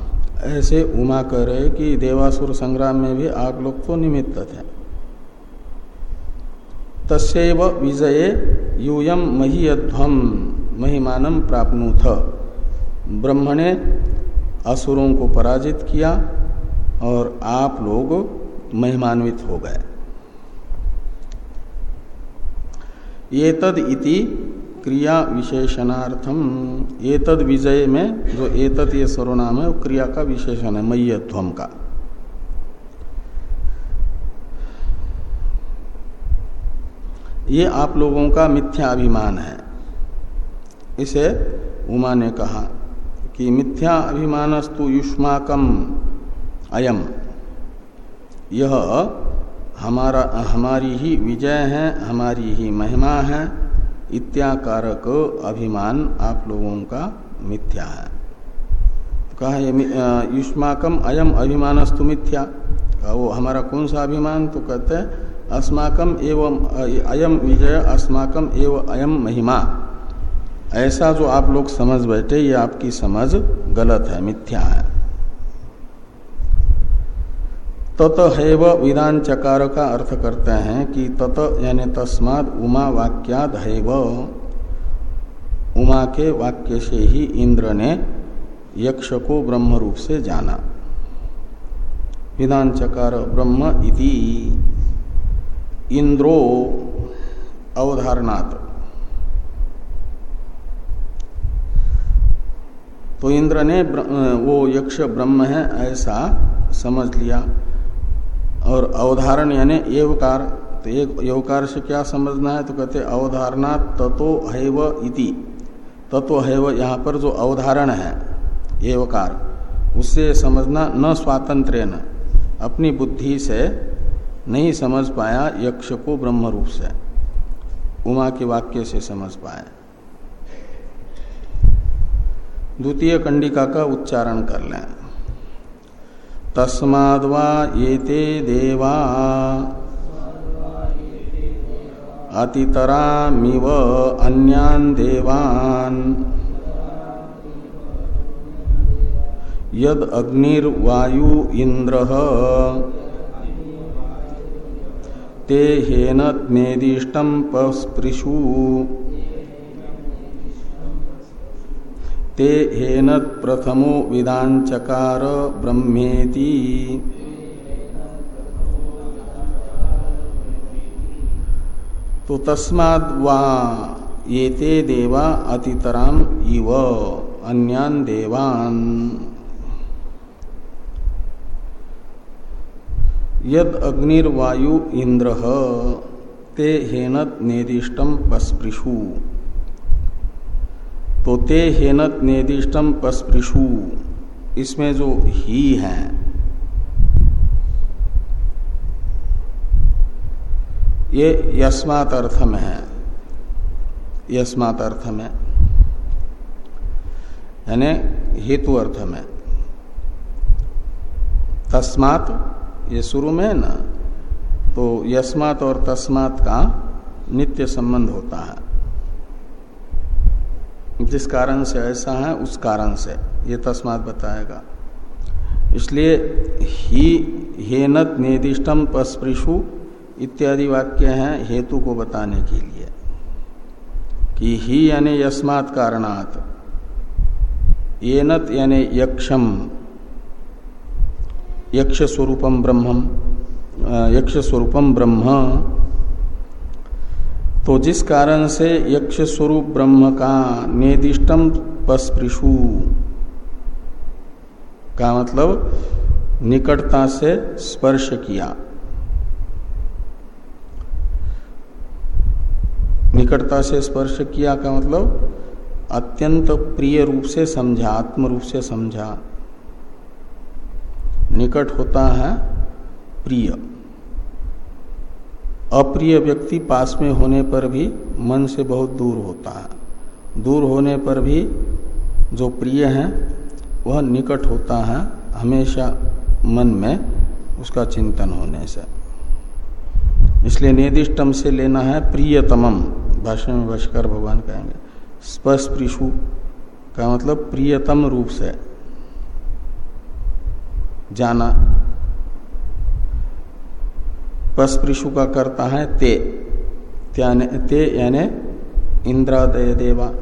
ऐसे उमा कह रहे कि देवासुर संग्राम में भी आप लोग तो निमित्त थे। तस्व विजये यूयम महीयध्वम महिमानम प्राप्नुथ। ब्रह्म ने असुरों को पराजित किया और आप लोग महिमान्वित हो गए। ये तद इति क्रिया विशेषणार्थम। एतद विजय में जो एतद ये सर्वनाम है, वो क्रिया का विशेषण है मय्यध्वम का। ये आप लोगों का मिथ्या अभिमान है। इसे उमा ने कहा कि मिथ्या अभिमानस्तु युष्माकम अयम। यह हमारा, हमारी ही विजय है, हमारी ही महिमा है, इत्याकारक अभिमान आप लोगों का मिथ्या है। तो कहा युष्माकम अयम अभिमानस्तु मिथ्या। वो हमारा कौन सा अभिमान? तो कहते हैं अस्माकम एवं अयम विजय, अस्माकम एवं अयम महिमा। ऐसा जो आप लोग समझ बैठे, ये आपकी समझ गलत है, मिथ्या है। तत हैव विधान चकार का अर्थ करते हैं कि तत यानी तस्माद उमा वाक्याद उमा के वाक्य से ही इंद्र ने यक्ष को ब्रह्म रूप से जाना। विधान चकार ब्रह्म इति। इंद्रो अवधारणात्। तो इंद्र ने वो यक्ष ब्रह्म है, ऐसा समझ लिया। और अवधारण यानी एवकार तो एक एवकार से क्या समझना है? तो कहते अवधारणा तत्व हैव इति। तत्व हैव यहाँ पर जो अवधारण है, एवकार, उससे समझना न स्वातंत्र अपनी बुद्धि से नहीं समझ पाया यक्ष को ब्रह्म रूप से। उमा के वाक्य से समझ पाया। द्वितीय कंडिका का उच्चारण कर लें। तस्माद्वा ये देवा। अतितरामिव अन्यान देवान। यद अग्निर्वायु इंद्र ते हेन मेदिष्टम पस्पृशु। ते हेनत प्रथमो विदांचकार ब्रह्मेति। तो तस्माद वा देवा अतितराम इव अन्यान देवान। यद अग्निर्वायु इंद्र ते हेनत नेदिष्टम पस्पृशु तो ते हेनत नेदिष्टम पस्पृशु इसमें जो ही है, ये यस्मात अर्थ में है यस्मात अर्थ में यानी हेतु अर्थ में तस्मात ये शुरू में ना तो यस्मात और तस्मात का नित्य संबंध होता है। जिस कारण से ऐसा है, उस कारण से, ये तस्मात बताएगा। इसलिए ही हेनत निर्दिष्टम पस्पृशु इत्यादि वाक्य हैं हेतु को बताने के लिए। कि ही यानी यस्मात् कारणात यानी यक्षम यक्ष स्वरूपम ब्रह्म यक्ष स्वरूपम ब्रह्म। तो जिस कारण से यक्ष स्वरूप ब्रह्म का निर्दिष्टम पस्पृशु का मतलब निकटता से स्पर्श किया। निकटता से स्पर्श किया का मतलब अत्यंत प्रिय रूप से समझा, आत्म रूप से समझा। निकट होता है प्रिय। अप्रिय व्यक्ति पास में होने पर भी मन से बहुत दूर होता है। दूर होने पर भी जो प्रिय है, वह निकट होता है हमेशा मन में उसका चिंतन होने से। इसलिए निर्दिष्टम से लेना है प्रियतमम। भाषण में भाष्कर भगवान कहेंगे स्पष्पृशु का मतलब प्रियतम रूप से। जाना। पस्पृशु का करता है ते। त्याने, ते यानी इंद्रादय देवा।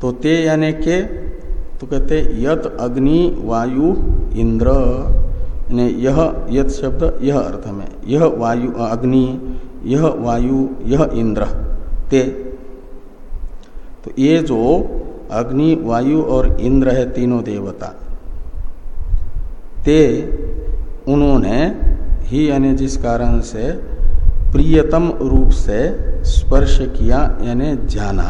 तो ते यानी के तो कहते यत अग्नि वायु इंद्र। यह यत शब्द यह अर्थ में। यह वायु अग्नि यह वायु यह इंद्र ते। तो ये जो अग्नि वायु और इंद्र है तीनों देवता। ते उन्होंने ही यानी जिस कारण से प्रियतम रूप से स्पर्श किया, यानी जाना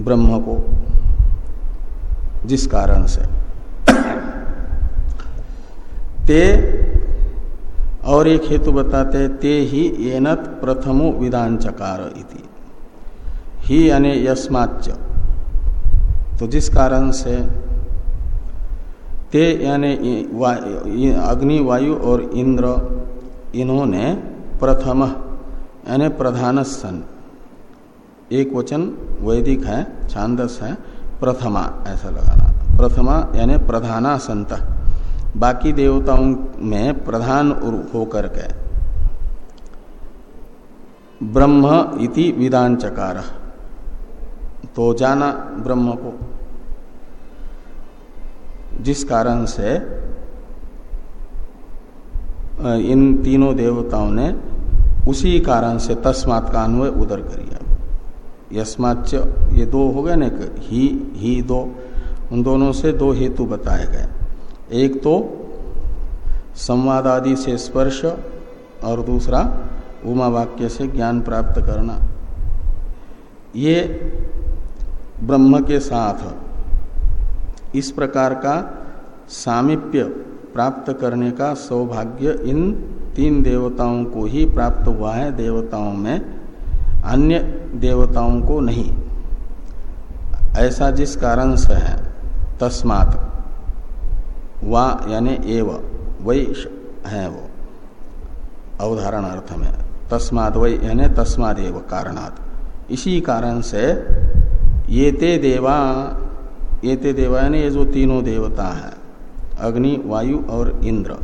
ब्रह्म को, जिस कारण से। ते और एक हेतु बताते, ते ही एनत प्रथमो विधान चकार इति। ही यानी यस्माच तो जिस कारण से ते यानी वा, अग्नि वायु और इंद्र इन्होंने प्रथम यानी प्रधान सन एक वचन वैदिक है छांदस है प्रथमा ऐसा लगाना। प्रथमा यानी प्रधाना संत बाकी देवताओं में प्रधान होकर के। ब्रह्म इति विदान चकार तो जाना ब्रह्म को। जिस कारण से इन तीनों देवताओं ने उसी कारण से तस्मात् का अन्वय उदर करिया। यस्माच ये दो हो गए ना ही ही दो, उन दोनों से दो हेतु बताए गए। एक तो संवाद आदि से स्पर्श और दूसरा उमा वाक्य से ज्ञान प्राप्त करना। ये ब्रह्म के साथ इस प्रकार का सामिप्य प्राप्त करने का सौभाग्य इन तीन देवताओं को ही प्राप्त हुआ है, देवताओं में अन्य देवताओं को नहीं। ऐसा जिस कारण से है, तस्मात वा यानी एव वही है वो, अवधारण अर्थ में तस्माद वही यानी तस्माद एव कारणात। इसी कारण से ये ते देवा ये ते देवा यानी ये जो तीनों देवता हैं, अग्नि, वायु और इंद्र।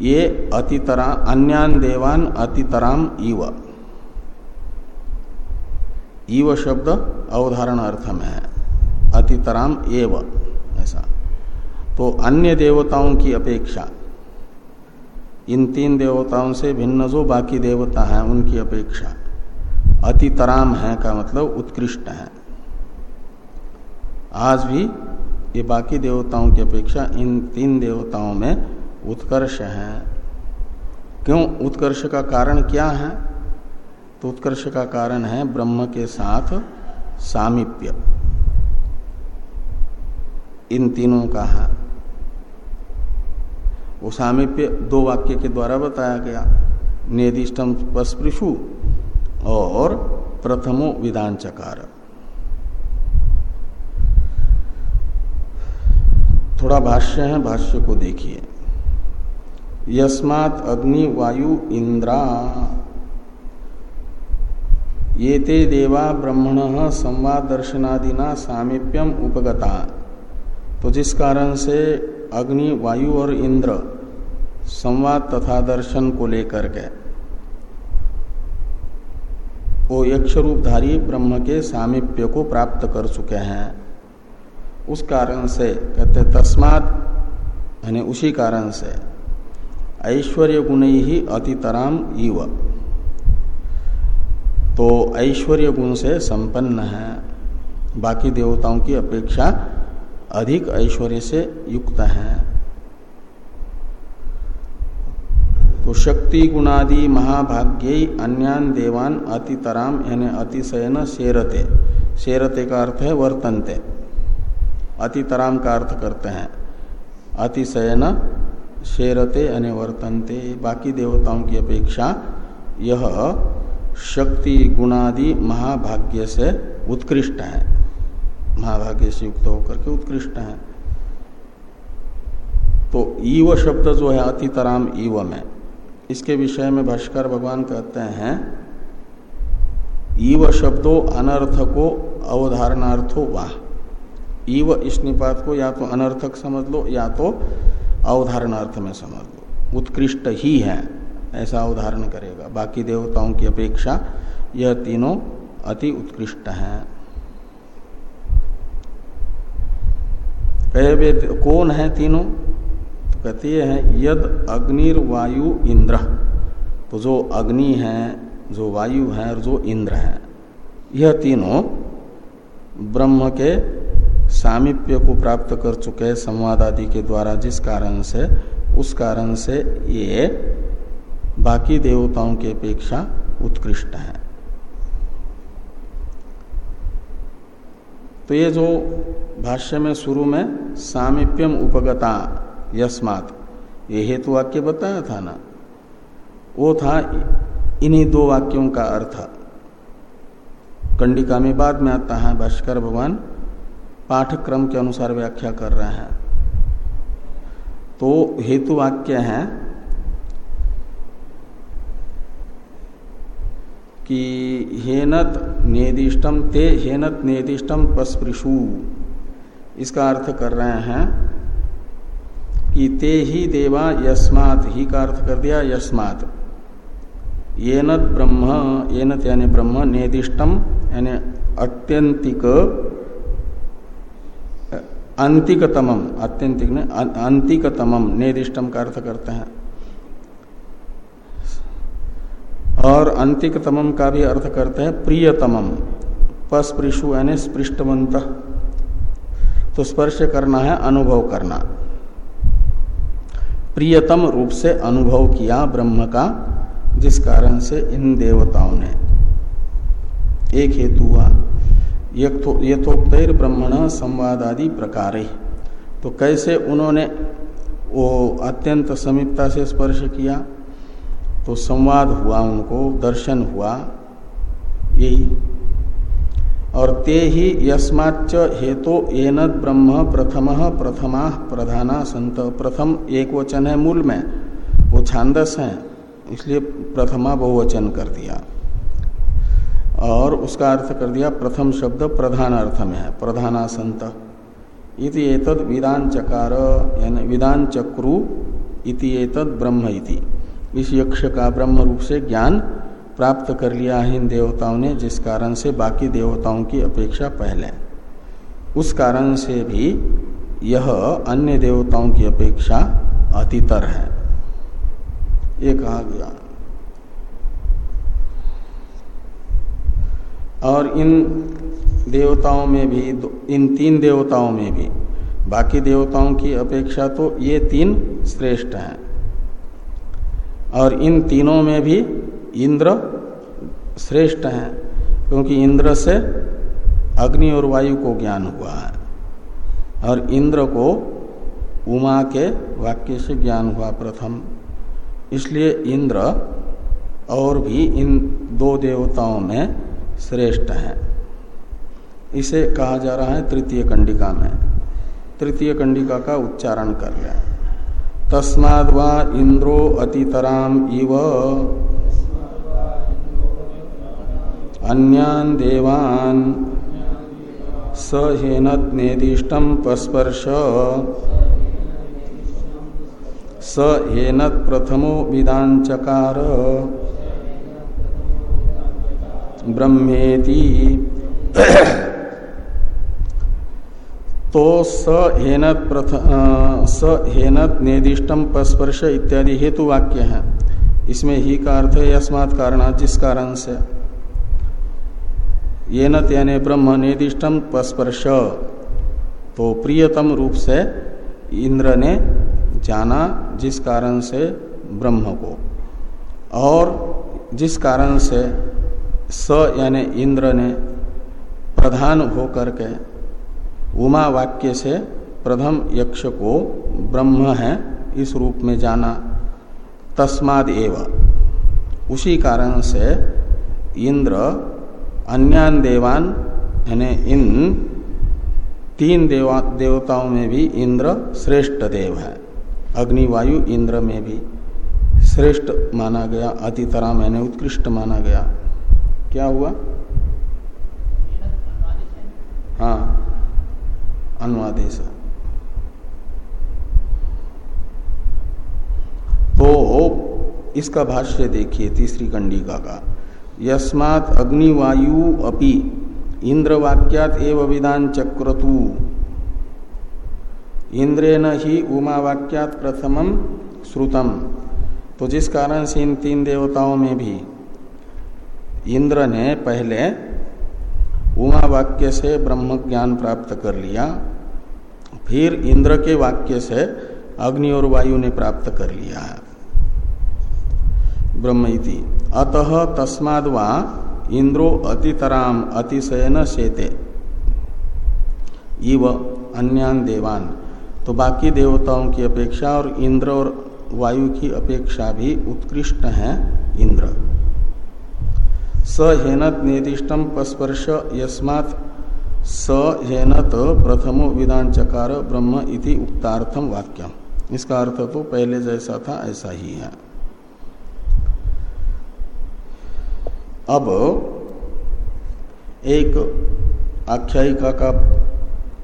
ये अतितरा, अन्यान देवान अतितराम इव इव शब्द अवधारण अर्थ में है। अतितराम एव, ऐसा। तो अन्य देवताओं की अपेक्षा, इन तीन देवताओं से भिन्न जो बाकी देवता हैं, उनकी अपेक्षा अतितराम है का मतलब उत्कृष्ट है। आज भी ये बाकी देवताओं की अपेक्षा इन तीन देवताओं में उत्कर्ष है। क्यों? उत्कर्ष का कारण क्या है? तो उत्कर्ष का कारण है ब्रह्म के साथ सामिप्य। इन तीनों का है। वो सामिप्य दो वाक्य के द्वारा बताया गया। नेदिष्टम स्पृशु और प्रथमो विधान चकार थोड़ा भाष्य है, भाष्य को देखिए। यस्मात् अग्नि वायु इंद्रा। ये ते देवा ब्रह्मण संवाद दर्शनादिना सामीप्यम उपगता। तो जिस कारण से अग्नि, वायु और इंद्र संवाद तथा दर्शन को लेकर के, वो यक्ष रूपधारी ब्रह्म के सामिप्य को प्राप्त कर चुके हैं। उस कारण से, कहते तस्मात, यानी उसी कारण से, ऐश्वर्य गुण ही अतितराम इव। तो ऐश्वर्य गुण से संपन्न है। बाकी देवताओं की अपेक्षा अधिक ऐश्वर्य से युक्त है। तो शक्ति गुणादि महाभाग्य अन्यान देवान अतितराम, यानी अतिशयन शेरते। शेरते का अर्थ है वर्तनते। अतितराम का अर्थ करते हैं। अतिशयन शेरते अनिवर्तनते। बाकी देवताओं की अपेक्षा यह शक्ति गुणादि महाभाग्य से उत्कृष्ट है। महाभाग्य से युक्त होकर के उत्कृष्ट है। तो ईव शब्द जो है अतितराम ईव में, इसके विषय में भाष्कर भगवान कहते हैं, ईव शब्दों अनर्थ को अवधारणार्थो वाह। ईव इस निपात को या तो अनर्थक समझ लो, या तो अवधारणार्थ में समझ लो। उत्कृष्ट ही है, ऐसा अवधारण करेगा। बाकी देवताओं की अपेक्षा यह तीनों अति उत्कृष्ट हैं। कहे कौन है तीनों? तो कहते हैं, यद अग्निर वायु इंद्र। तो जो अग्नि है, जो वायु है और जो इंद्र है, यह तीनों ब्रह्म के सामिप्य को प्राप्त कर चुके संवाद आदि के द्वारा, जिस कारण से, उस कारण से ये बाकी देवताओं की अपेक्षा उत्कृष्ट है। तो ये जो भाष्य में शुरू में सामिप्यम उपगता यस्मात, ये हेतु वाक्य बताया था ना? वो था इन्हीं दो वाक्यों का अर्थ। कंडिका में बाद में आता है, भाष्कर भगवान पाठक्रम के अनुसार व्याख्या कर रहे हैं। तो हेतु वाक्य है कि हेनत नेदिष्टम ते हेनत नेदिष्टम पस्पृशु। इसका अर्थ कर रहे हैं कि ते ही देवा यस्मात, ही का अर्थ कर दिया यस्मात। येनत ब्रह्म, येनत यानी ब्रह्म नेदिष्टम यानी अत्यंतिक अंतिकतमम, अत्यंतिक ने अंतिकतमम का अर्थ करते हैं। और अंतिकतमम का भी अर्थ करते हैं प्रियतमम। पस्पृशु यानी स्पृष्टवंत। तो स्पर्श करना है, अनुभव करना। प्रियतम रूप से अनुभव किया ब्रह्म का, जिस कारण से इन देवताओं ने। एक हेतु हुआ यथोक्त ब्रह्मण संवाद आदि प्रकार तो कैसे उन्होंने वो अत्यंत समीपता से स्पर्श किया? तो संवाद हुआ उनको, दर्शन हुआ, यही। और ते ही यस्माच्च हेतु एनद ब्रह्म प्रथम प्रथमा प्रधाना संत। प्रथम एक वचन है मूल में, वो छांदस है, इसलिए प्रथमा बहुवचन कर दिया। और उसका अर्थ कर दिया प्रथम शब्द प्रधान अर्थ में है प्रधाना संत इति एतद विदान चकार यानी विदान चक्रु इति एतद ब्रह्म इति। इस यक्ष का ब्रह्म रूप से ज्ञान प्राप्त कर लिया है इन देवताओं ने, जिस कारण से बाकी देवताओं की अपेक्षा पहले उस कारण से भी यह अन्य देवताओं की अपेक्षा अतितर है। ये कहा गया। और इन देवताओं में भी इन तीन देवताओं में भी। बाकी देवताओं की अपेक्षा तो ये तीन श्रेष्ठ हैं। और इन तीनों में भी इंद्र श्रेष्ठ हैं, क्योंकि इंद्र से अग्नि और वायु को ज्ञान हुआ है। और इंद्र को उमा के वाक्य से ज्ञान हुआ प्रथम। इसलिए इंद्र और भी इन दो देवताओं में श्रेष्ठ हैं। इसे कहा जा रहा है तृतीय कंडिका में। तृतीय कंडिका का उच्चारण कर लिया तस्माद वा इंद्रो अतितराम इव। अन्यान देवान। स हेनत नेदिष्टम पस्पर्श। स हेनत प्रथमो विदाचकार ब्रह्मेति। तो स हेनत प्रथम स हेनत निर्दिष्टम पस्पर्श इत्यादि हेतु वाक्य है। इसमें ही का अर्थ है अस्मात् कारण जिस कारण से। ये नत यानी ब्रह्म निर्दिष्टम पस्पर्श। तो प्रियतम रूप से इंद्र ने जाना जिस कारण से ब्रह्म को। और जिस कारण से स यानी इंद्र ने प्रधान होकर के उमा वाक्य से प्रथम यक्ष को ब्रह्म है, इस रूप में जाना तस्माद एव। उसी कारण से इंद्र अन्यान देवान, यानी इन तीन देवा, देवताओं में भी इंद्र श्रेष्ठ देव है। अग्निवायु इंद्र में भी श्रेष्ठ माना गया अति अतितरा मैंने उत्कृष्ट माना गया। क्या हुआ? हाँ अनुवादेश तो इसका भाष्य देखिए, तीसरी कंडिका का। यस्मात् अग्निवायु अपि इंद्रवाक्यात एव विधान चक्रतु। इंद्रेन ही उमा वाक्यात प्रथमम श्रुतम। तो जिस कारण से इन तीन देवताओं में भी इंद्र ने पहले उमा वाक्य से ब्रह्म ज्ञान प्राप्त कर लिया, फिर इंद्र के वाक्य से अग्नि और वायु ने प्राप्त कर लिया। ब्रह्म अतः तस्माद वा इंद्रो अतितराम अतिशयन शेते। इव अन्यान देवान। तो बाकी देवताओं की अपेक्षा और इंद्र और वायु की अपेक्षा भी उत्कृष्ट है इंद्र। स हेनत निर्दिष्टम पस्पर्श यस्मात् स हेनत प्रथमो विधान चकार ब्रह्म इति उक्तार्थम वाक्यम। इसका अर्थ तो पहले जैसा था, ऐसा ही है। अब एक आख्यायिका का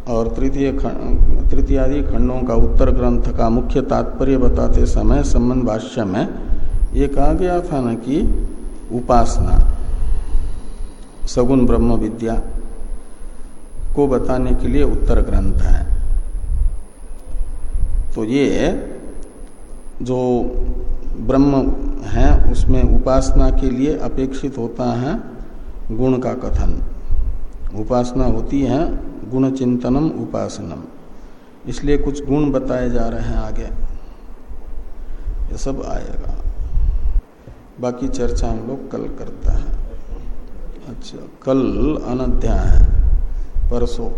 और तृतीय तृतीयादि खंडों का उत्तर ग्रंथ का मुख्य तात्पर्य बताते समय, संबंध भाष्य में ये कहा गया था ना कि उपासना। सगुण ब्रह्म विद्या को बताने के लिए उत्तर ग्रंथ है। तो ये जो ब्रह्म है, उसमें उपासना के लिए अपेक्षित होता है गुण का कथन। उपासना होती है गुण चिंतनम उपासनम। इसलिए कुछ गुण बताए जा रहे हैं आगे। ये सब आएगा। बाकी चर्चा हम लोग कल करता है। अच्छा कल अनध्याय परसों।